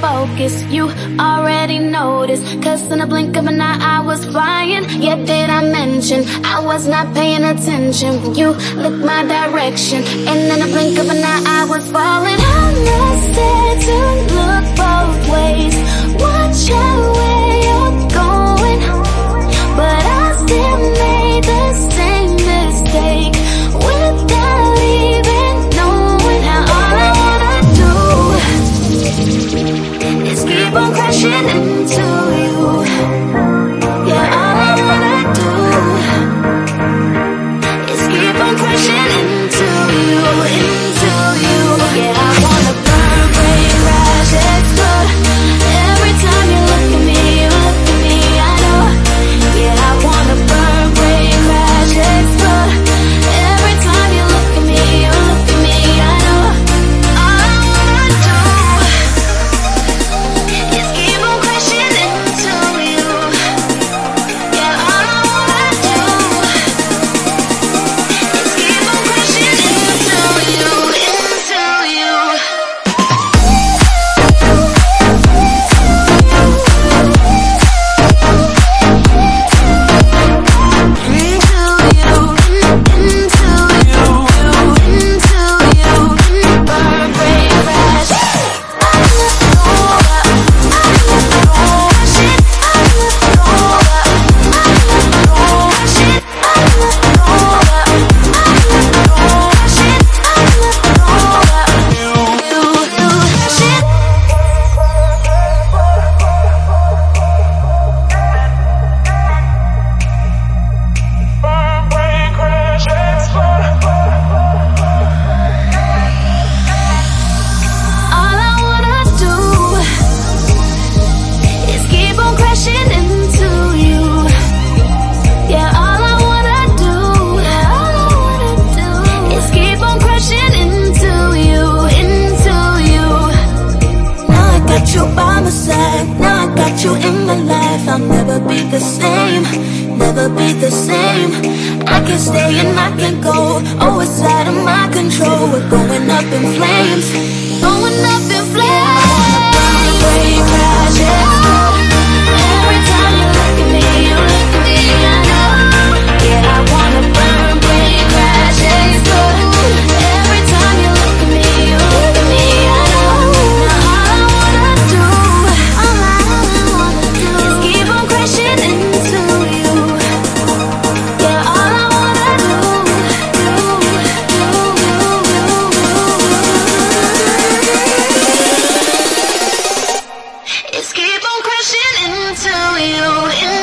focus, you already noticed. Cause in a blink of an eye I was flying. Yeah, did I mention I was not paying attention. You looked my direction. And in a blink of an eye I was falling. 只能走 Without you in my life, I'll never be the same Never be the same. I can stay and I can go Oh, it's out of my control. We're going up in flames Going up in flames. It's keep on crashing into you.